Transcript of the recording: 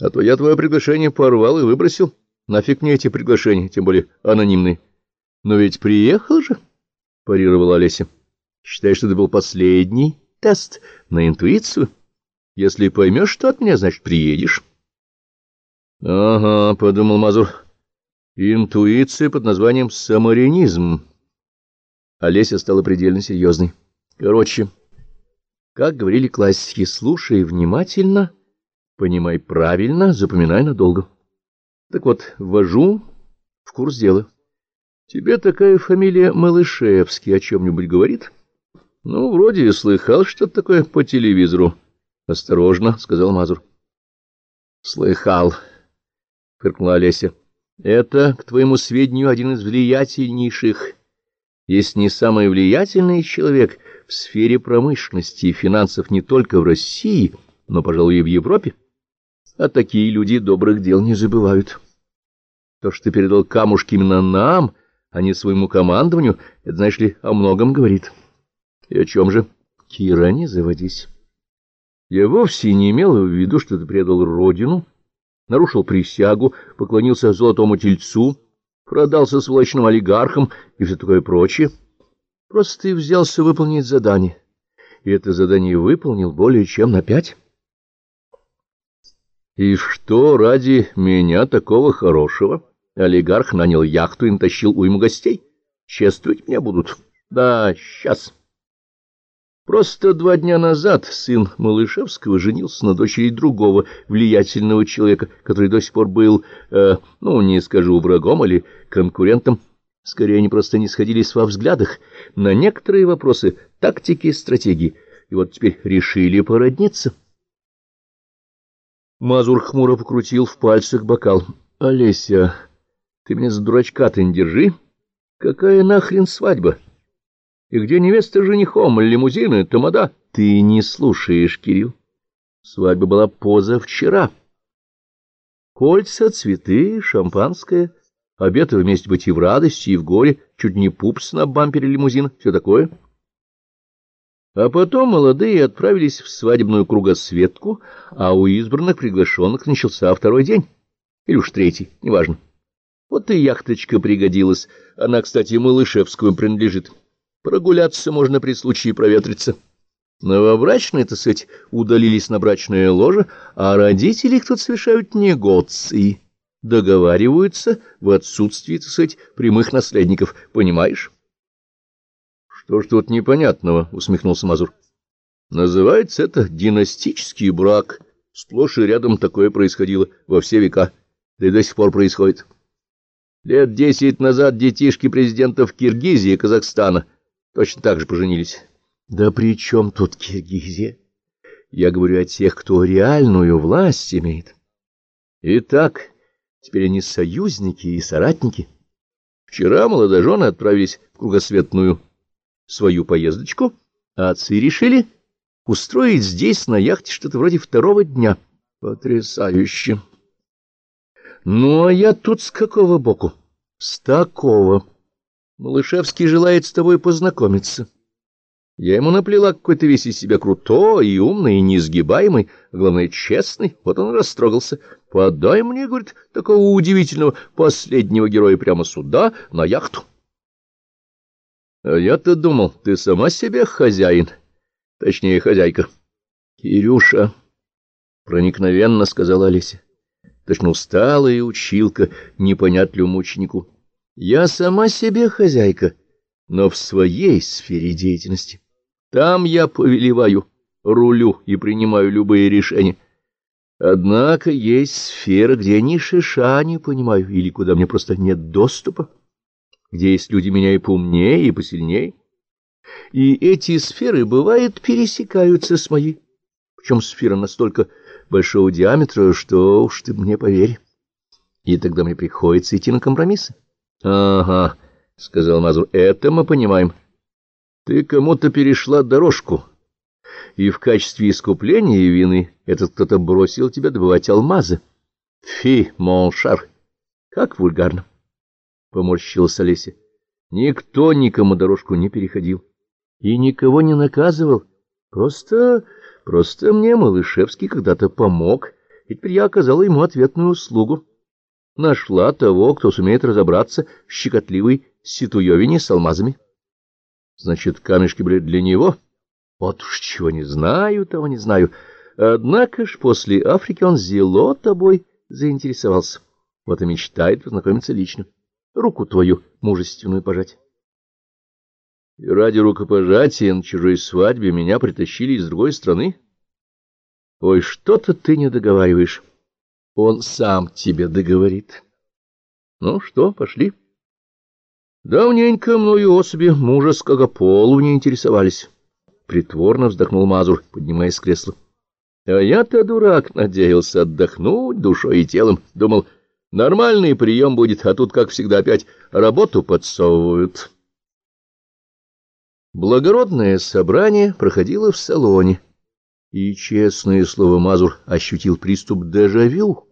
А то я твое приглашение порвал и выбросил. Нафиг мне эти приглашения, тем более анонимные. Но ведь приехал же, — парировала Олеся. Считай, что это был последний тест на интуицию. Если поймешь, что от меня, значит, приедешь. — Ага, — подумал Мазур. Интуиция под названием самаринизм. Олеся стала предельно серьезной. Короче, как говорили классики, слушай внимательно, понимай правильно, запоминай надолго. Так вот, ввожу в курс дела. Тебе такая фамилия Малышевский о чем-нибудь говорит? Ну, вроде слыхал что-то такое по телевизору. Осторожно, — сказал Мазур. Слыхал, — фыркнула Олеся. Это, к твоему сведению, один из влиятельнейших, если не самый влиятельный человек в сфере промышленности и финансов не только в России, но, пожалуй, и в Европе. А такие люди добрых дел не забывают. То, что ты передал камушки именно нам, а не своему командованию, это, знаешь ли, о многом говорит. И о чем же? Кира, не заводись. Я вовсе не имел в виду, что ты предал родину, — нарушил присягу, поклонился золотому тельцу, продался сволочным олигархам и все такое прочее. Просто ты взялся выполнить задание, и это задание выполнил более чем на пять. И что ради меня такого хорошего? Олигарх нанял яхту и натащил уйму гостей. Чествовать меня будут. Да, сейчас. Просто два дня назад сын Малышевского женился на дочери другого влиятельного человека, который до сих пор был, э, ну, не скажу, врагом или конкурентом. Скорее, они просто не сходились во взглядах на некоторые вопросы тактики и стратегии. И вот теперь решили породниться. Мазур хмуро покрутил в пальцах бокал. — Олеся, ты меня за дурачка-то не держи. Какая нахрен свадьба? — и где невеста женихом, лимузины, тамада? Ты не слушаешь, Кирилл. Свадьба была позавчера. Кольца, цветы, шампанское, обеты вместе быть и в радости, и в горе, чуть не пупс на бампере лимузина, все такое. А потом молодые отправились в свадебную кругосветку, а у избранных приглашенных начался второй день. Или уж третий, неважно. Вот и яхточка пригодилась. Она, кстати, Малышевскому принадлежит. Прогуляться можно при случае проветриться. Новобрачные, так сказать, удалились на брачное ложе, а родители их тут совершают негоции, договариваются в отсутствии, так сказать, прямых наследников, понимаешь? — Что ж тут непонятного? — усмехнулся Мазур. — Называется это династический брак. Сплошь и рядом такое происходило во все века, да и до сих пор происходит. Лет десять назад детишки президентов Киргизии и Казахстана — точно так же поженились. Да при чем тут Киргизия? Я говорю о тех, кто реальную власть имеет. Итак, теперь они союзники и соратники. Вчера молодожены отправились в кругосветную свою поездочку, а отцы решили устроить здесь на яхте что-то вроде второго дня. Потрясающе! Ну, а я тут с какого боку? С такого. Малышевский желает с тобой познакомиться. Я ему наплела какой-то весь из себя крутой и умный, и неизгибаемый, а главное, честный. Вот он растрогался. Подай мне, говорит, такого удивительного последнего героя прямо сюда, на яхту. А я-то думал, ты сама себе хозяин, точнее, хозяйка. Кирюша, проникновенно сказала Олеся. Точно усталая училка непонятливому ученику. Я сама себе хозяйка, но в своей сфере деятельности. Там я повелеваю, рулю и принимаю любые решения. Однако есть сфера, где ни шиша не понимаю, или куда мне просто нет доступа, где есть люди меня и поумнее, и посильнее. И эти сферы, бывает, пересекаются с моей. Причем сфера настолько большого диаметра, что уж ты мне поверь. И тогда мне приходится идти на компромиссы. — Ага, — сказал Мазур, — это мы понимаем. Ты кому-то перешла дорожку, и в качестве искупления вины этот кто-то бросил тебя добывать алмазы. Фи, моншар, как вульгарно! — поморщилась Олеся. Никто никому дорожку не переходил и никого не наказывал. Просто, просто мне Малышевский когда-то помог, И теперь я оказала ему ответную услугу. Нашла того, кто сумеет разобраться в щекотливой ситуевине с алмазами. Значит, камешки были для него? Вот уж чего не знаю, того не знаю. Однако ж после Африки он зело тобой заинтересовался. Вот и мечтает познакомиться лично. Руку твою мужественную пожать. И ради рукопожатия на чужой свадьбе меня притащили из другой страны? Ой, что-то ты не договариваешь. Он сам тебе договорит. Ну что, пошли. Давненько мною особи мужа с Кагополу не интересовались. Притворно вздохнул Мазур, поднимаясь с кресла. А я-то, дурак, надеялся отдохнуть душой и телом. Думал, нормальный прием будет, а тут, как всегда, опять работу подсовывают. Благородное собрание проходило в салоне, и, честное слово, Мазур ощутил приступ дежавю.